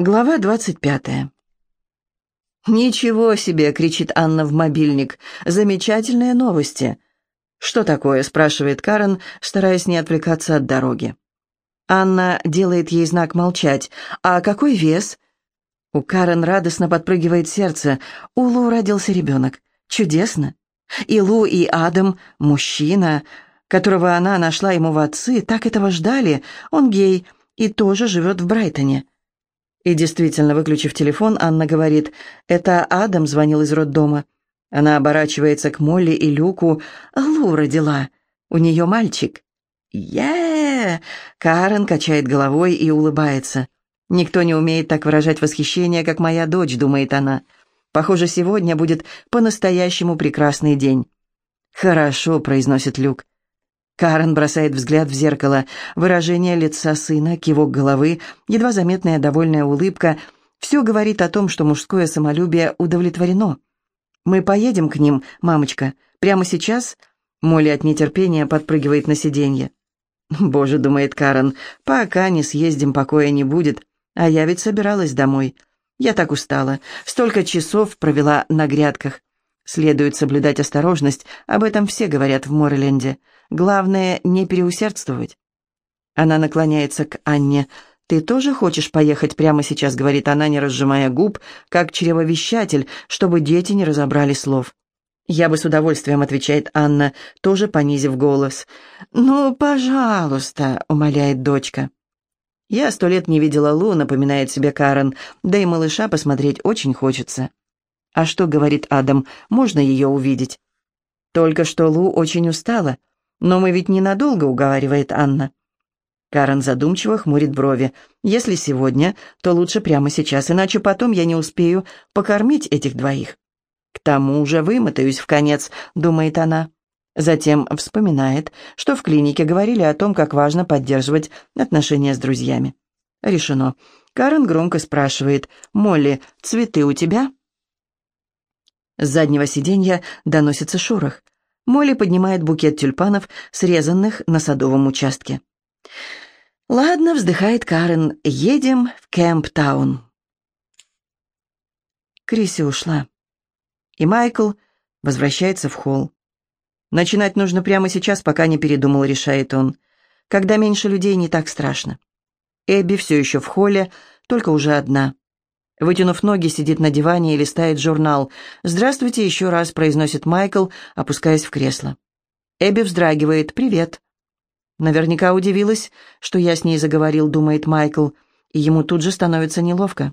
Глава двадцать пятая. «Ничего себе!» — кричит Анна в мобильник. «Замечательные новости!» «Что такое?» — спрашивает Карен, стараясь не отвлекаться от дороги. Анна делает ей знак молчать. «А какой вес?» У Карен радостно подпрыгивает сердце. У Лу родился ребенок. Чудесно. И Лу, и Адам — мужчина, которого она нашла ему в отцы, так этого ждали. Он гей и тоже живет в Брайтоне. И действительно, выключив телефон, Анна говорит, «Это Адам звонил из роддома». Она оборачивается к Молли и Люку. «Лу родила. У нее мальчик». е Карен качает головой и улыбается. «Никто не умеет так выражать восхищение, как моя дочь», — думает она. «Похоже, сегодня будет по-настоящему прекрасный день». «Хорошо», — произносит Люк. Карен бросает взгляд в зеркало. Выражение лица сына, кивок головы, едва заметная довольная улыбка. Все говорит о том, что мужское самолюбие удовлетворено. «Мы поедем к ним, мамочка, прямо сейчас?» Молли от нетерпения подпрыгивает на сиденье. «Боже», — думает Карен, — «пока не съездим, покоя не будет. А я ведь собиралась домой. Я так устала. Столько часов провела на грядках. Следует соблюдать осторожность, об этом все говорят в Морриленде. Главное, не переусердствовать. Она наклоняется к Анне. «Ты тоже хочешь поехать прямо сейчас?» — говорит она, не разжимая губ, как чревовещатель, чтобы дети не разобрали слов. «Я бы с удовольствием», — отвечает Анна, тоже понизив голос. «Ну, пожалуйста», — умоляет дочка. «Я сто лет не видела Лу», — напоминает себе Карен, «да и малыша посмотреть очень хочется». «А что?» — говорит Адам, «можно ее увидеть?» «Только что Лу очень устала». «Но мы ведь ненадолго», — уговаривает Анна. Карен задумчиво хмурит брови. «Если сегодня, то лучше прямо сейчас, иначе потом я не успею покормить этих двоих». «К тому же вымотаюсь в конец», — думает она. Затем вспоминает, что в клинике говорили о том, как важно поддерживать отношения с друзьями. Решено. Карен громко спрашивает, «Молли, цветы у тебя?» С заднего сиденья доносится шорох. Молли поднимает букет тюльпанов, срезанных на садовом участке. «Ладно», — вздыхает Карен, — «едем в Кэмптаун». Криси ушла. И Майкл возвращается в холл. «Начинать нужно прямо сейчас, пока не передумал», — решает он. «Когда меньше людей, не так страшно». Эбби все еще в холле, только уже одна. Вытянув ноги, сидит на диване и листает журнал. «Здравствуйте еще раз», — произносит Майкл, опускаясь в кресло. Эбби вздрагивает. «Привет». Наверняка удивилась, что я с ней заговорил, думает Майкл, и ему тут же становится неловко.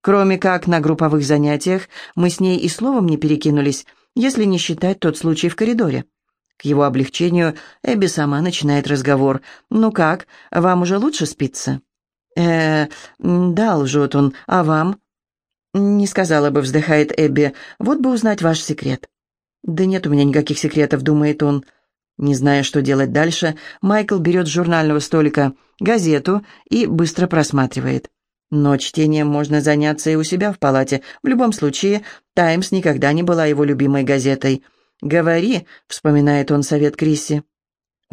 Кроме как на групповых занятиях, мы с ней и словом не перекинулись, если не считать тот случай в коридоре. К его облегчению Эбби сама начинает разговор. «Ну как, вам уже лучше спится?» Э да, лжет он. А вам?» «Не сказала бы», — вздыхает Эбби. «Вот бы узнать ваш секрет». «Да нет у меня никаких секретов», — думает он. Не зная, что делать дальше, Майкл берет с журнального столика газету и быстро просматривает. Но чтением можно заняться и у себя в палате. В любом случае, «Таймс» никогда не была его любимой газетой. «Говори», — вспоминает он совет Крисси.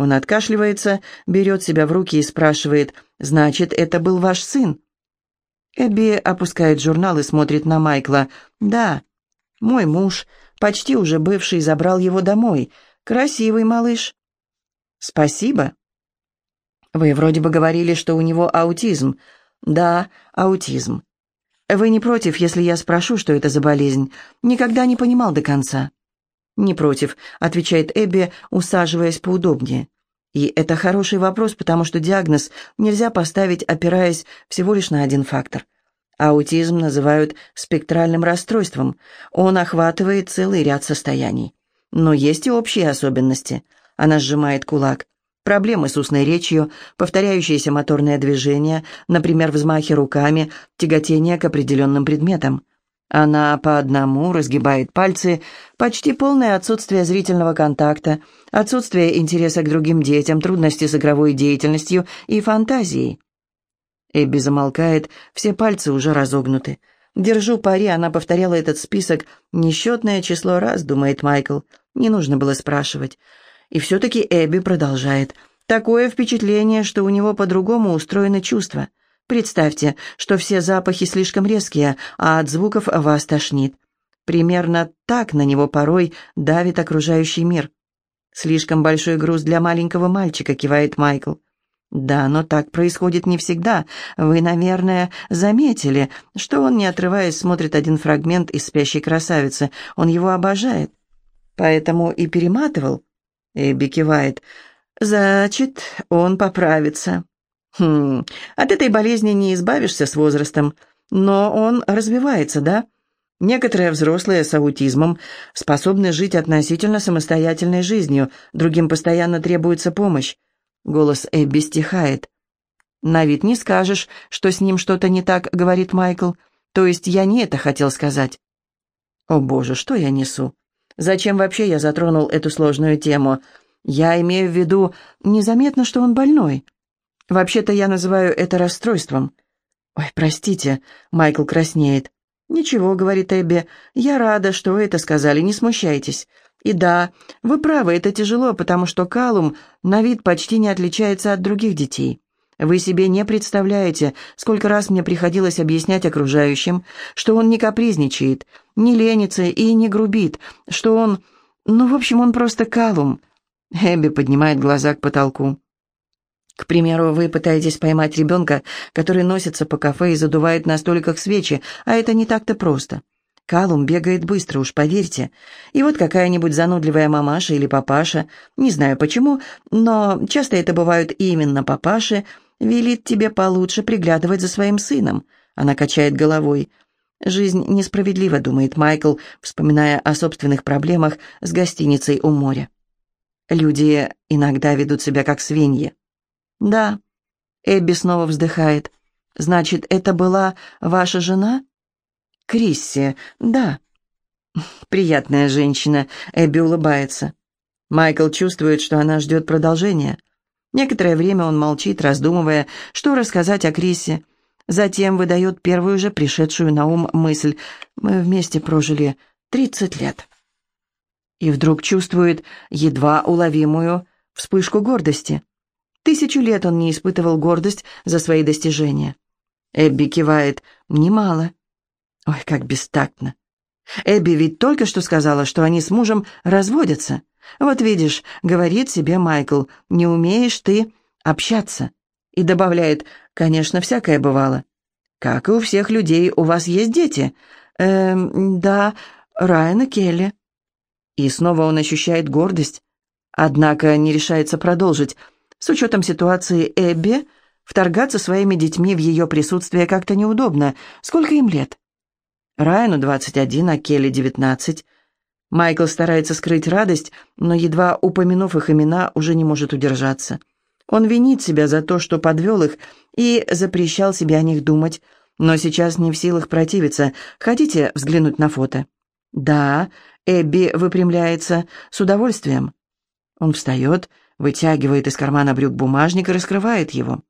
Он откашливается, берет себя в руки и спрашивает, «Значит, это был ваш сын?» Эбби опускает журнал и смотрит на Майкла. «Да, мой муж, почти уже бывший, забрал его домой. Красивый малыш». «Спасибо». «Вы вроде бы говорили, что у него аутизм». «Да, аутизм». «Вы не против, если я спрошу, что это за болезнь? Никогда не понимал до конца». «Не против», — отвечает Эбби, усаживаясь поудобнее. И это хороший вопрос, потому что диагноз нельзя поставить, опираясь всего лишь на один фактор. Аутизм называют спектральным расстройством. Он охватывает целый ряд состояний. Но есть и общие особенности. Она сжимает кулак. Проблемы с устной речью, повторяющиеся моторные движения, например, взмахи руками, тяготение к определенным предметам. Она по одному разгибает пальцы, почти полное отсутствие зрительного контакта, отсутствие интереса к другим детям, трудности с игровой деятельностью и фантазией. Эбби замолкает, все пальцы уже разогнуты. «Держу пари», она повторяла этот список несчетное число раз, думает Майкл. Не нужно было спрашивать. И все-таки Эбби продолжает. Такое впечатление, что у него по-другому устроены чувства. Представьте, что все запахи слишком резкие, а от звуков вас тошнит. Примерно так на него порой давит окружающий мир. «Слишком большой груз для маленького мальчика», — кивает Майкл. «Да, но так происходит не всегда. Вы, наверное, заметили, что он, не отрываясь, смотрит один фрагмент из «Спящей красавицы». Он его обожает. Поэтому и перематывал». Эбби кивает. «Значит, он поправится». «Хм, от этой болезни не избавишься с возрастом, но он развивается, да?» Некоторые взрослые с аутизмом способны жить относительно самостоятельной жизнью, другим постоянно требуется помощь. Голос Эбби стихает. «На вид не скажешь, что с ним что-то не так», — говорит Майкл. «То есть я не это хотел сказать». «О боже, что я несу? Зачем вообще я затронул эту сложную тему? Я имею в виду, незаметно, что он больной. Вообще-то я называю это расстройством». «Ой, простите», — Майкл краснеет. «Ничего», — говорит Эбби, — «я рада, что вы это сказали, не смущайтесь. И да, вы правы, это тяжело, потому что Калум на вид почти не отличается от других детей. Вы себе не представляете, сколько раз мне приходилось объяснять окружающим, что он не капризничает, не ленится и не грубит, что он... Ну, в общем, он просто Калум». Эбби поднимает глаза к потолку. К примеру, вы пытаетесь поймать ребенка, который носится по кафе и задувает на столиках свечи, а это не так-то просто. Калум бегает быстро, уж поверьте. И вот какая-нибудь занудливая мамаша или папаша, не знаю почему, но часто это бывают именно папаши, велит тебе получше приглядывать за своим сыном. Она качает головой. «Жизнь несправедлива», — думает Майкл, вспоминая о собственных проблемах с гостиницей у моря. Люди иногда ведут себя как свиньи. «Да». Эбби снова вздыхает. «Значит, это была ваша жена?» «Крисси, да». «Приятная женщина», — Эбби улыбается. Майкл чувствует, что она ждет продолжения. Некоторое время он молчит, раздумывая, что рассказать о Криссе. Затем выдает первую же пришедшую на ум мысль. «Мы вместе прожили тридцать лет». И вдруг чувствует едва уловимую вспышку гордости. Тысячу лет он не испытывал гордость за свои достижения. Эбби кивает. «Немало». Ой, как бестактно. Эбби ведь только что сказала, что они с мужем разводятся. Вот видишь, говорит себе Майкл, не умеешь ты общаться. И добавляет, конечно, всякое бывало. Как и у всех людей, у вас есть дети? Эм, да, Райан и Келли. И снова он ощущает гордость, однако не решается продолжить. С учетом ситуации Эбби, вторгаться своими детьми в ее присутствие как-то неудобно. Сколько им лет? Райану 21, а Келли 19. Майкл старается скрыть радость, но, едва упомянув их имена, уже не может удержаться. Он винит себя за то, что подвел их, и запрещал себе о них думать, но сейчас не в силах противиться. Хотите взглянуть на фото? Да, Эбби выпрямляется с удовольствием. Он встает, вытягивает из кармана брюк бумажник и раскрывает его.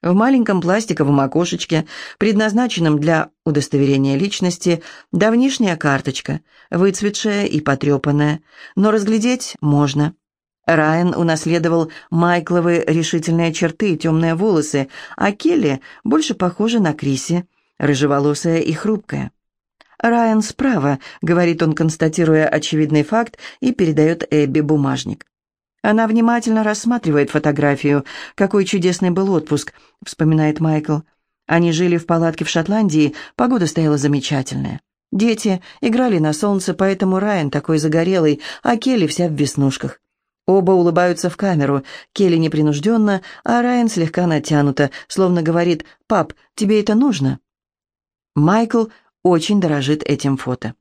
В маленьком пластиковом окошечке, предназначенном для удостоверения личности, давнишняя карточка, выцветшая и потрепанная, но разглядеть можно. Райан унаследовал Майкловы решительные черты и темные волосы, а Келли больше похожа на Криси, рыжеволосая и хрупкая. «Райан справа», — говорит он, констатируя очевидный факт, и передает Эбби бумажник. Она внимательно рассматривает фотографию. «Какой чудесный был отпуск», — вспоминает Майкл. Они жили в палатке в Шотландии, погода стояла замечательная. Дети играли на солнце, поэтому Райан такой загорелый, а Келли вся в веснушках. Оба улыбаются в камеру, Келли непринужденно, а Райан слегка натянуто, словно говорит «Пап, тебе это нужно?» Майкл очень дорожит этим фото.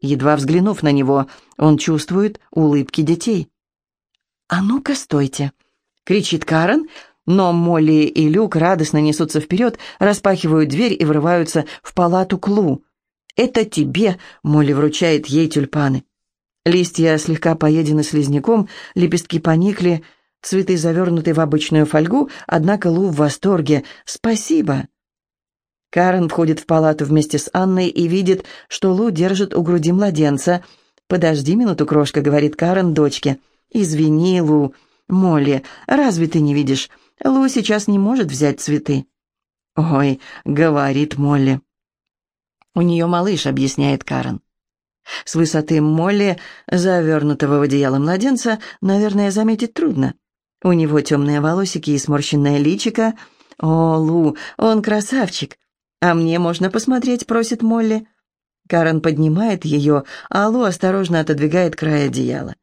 Едва взглянув на него, он чувствует улыбки детей. «А ну-ка, стойте!» — кричит Карен, но Молли и Люк радостно несутся вперед, распахивают дверь и врываются в палату Клу. «Это тебе!» — Молли вручает ей тюльпаны. Листья слегка поедены слизняком, лепестки поникли, цветы завернуты в обычную фольгу, однако Лу в восторге. «Спасибо!» Карен входит в палату вместе с Анной и видит, что Лу держит у груди младенца. «Подожди минуту, крошка», — говорит Карен дочке. «Извини, Лу. Молли, разве ты не видишь? Лу сейчас не может взять цветы». «Ой», — говорит Молли. «У нее малыш», — объясняет Карен. С высоты Молли, завернутого в одеяло младенца, наверное, заметить трудно. У него темные волосики и сморщенное личико. «О, Лу, он красавчик!» «А мне можно посмотреть?» — просит Молли. Карен поднимает ее, а Лу осторожно отодвигает край одеяла.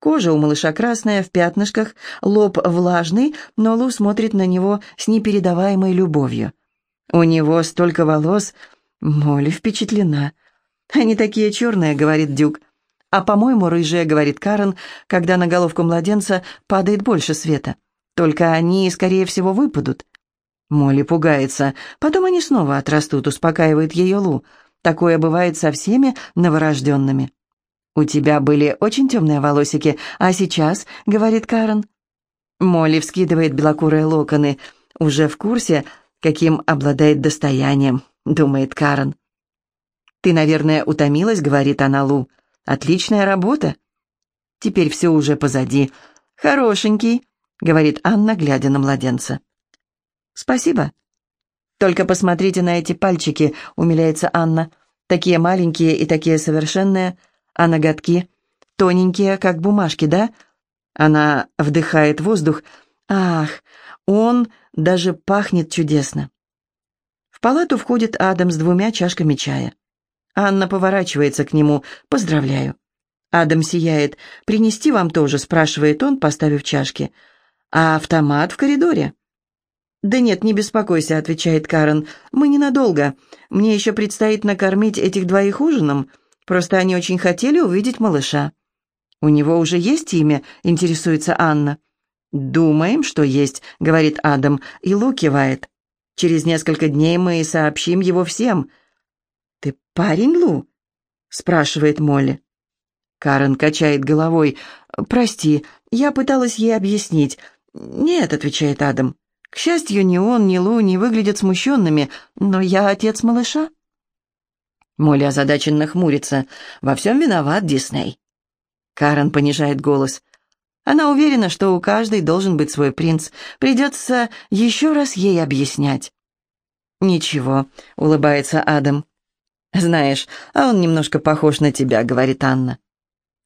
Кожа у малыша красная, в пятнышках, лоб влажный, но Лу смотрит на него с непередаваемой любовью. У него столько волос. Молли впечатлена. «Они такие черные», — говорит Дюк. «А, по-моему, рыжие», — говорит Карен, когда на головку младенца падает больше света. «Только они, скорее всего, выпадут». Молли пугается. Потом они снова отрастут, успокаивает ее Лу. Такое бывает со всеми новорожденными. «У тебя были очень темные волосики, а сейчас», — говорит Карен. Молли вскидывает белокурые локоны. «Уже в курсе, каким обладает достоянием», — думает Карен. «Ты, наверное, утомилась», — говорит она Лу. «Отличная работа». «Теперь все уже позади. Хорошенький», — говорит Анна, глядя на младенца. «Спасибо». «Только посмотрите на эти пальчики», — умиляется Анна. «Такие маленькие и такие совершенные, а ноготки тоненькие, как бумажки, да?» Она вдыхает воздух. «Ах, он даже пахнет чудесно». В палату входит Адам с двумя чашками чая. Анна поворачивается к нему. «Поздравляю». Адам сияет. «Принести вам тоже?» – спрашивает он, поставив чашки. «А автомат в коридоре?» «Да нет, не беспокойся», — отвечает Карен. «Мы ненадолго. Мне еще предстоит накормить этих двоих ужином. Просто они очень хотели увидеть малыша». «У него уже есть имя?» — интересуется Анна. «Думаем, что есть», — говорит Адам, и Лу кивает. «Через несколько дней мы сообщим его всем». «Ты парень, Лу?» — спрашивает Молли. Карен качает головой. «Прости, я пыталась ей объяснить». «Нет», — отвечает Адам. К счастью, ни он, ни Лу не выглядят смущенными, но я отец малыша. Молли озадаченно хмурится. «Во всем виноват Дисней». Карен понижает голос. Она уверена, что у каждой должен быть свой принц. Придется еще раз ей объяснять. «Ничего», — улыбается Адам. «Знаешь, а он немножко похож на тебя», — говорит Анна.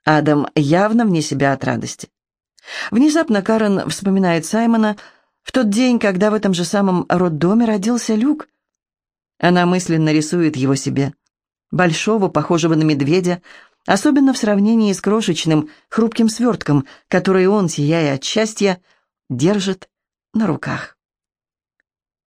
Адам явно вне себя от радости. Внезапно Карен вспоминает Саймона, в тот день, когда в этом же самом роддоме родился Люк. Она мысленно рисует его себе. Большого, похожего на медведя, особенно в сравнении с крошечным, хрупким свертком, который он, сияя от счастья, держит на руках.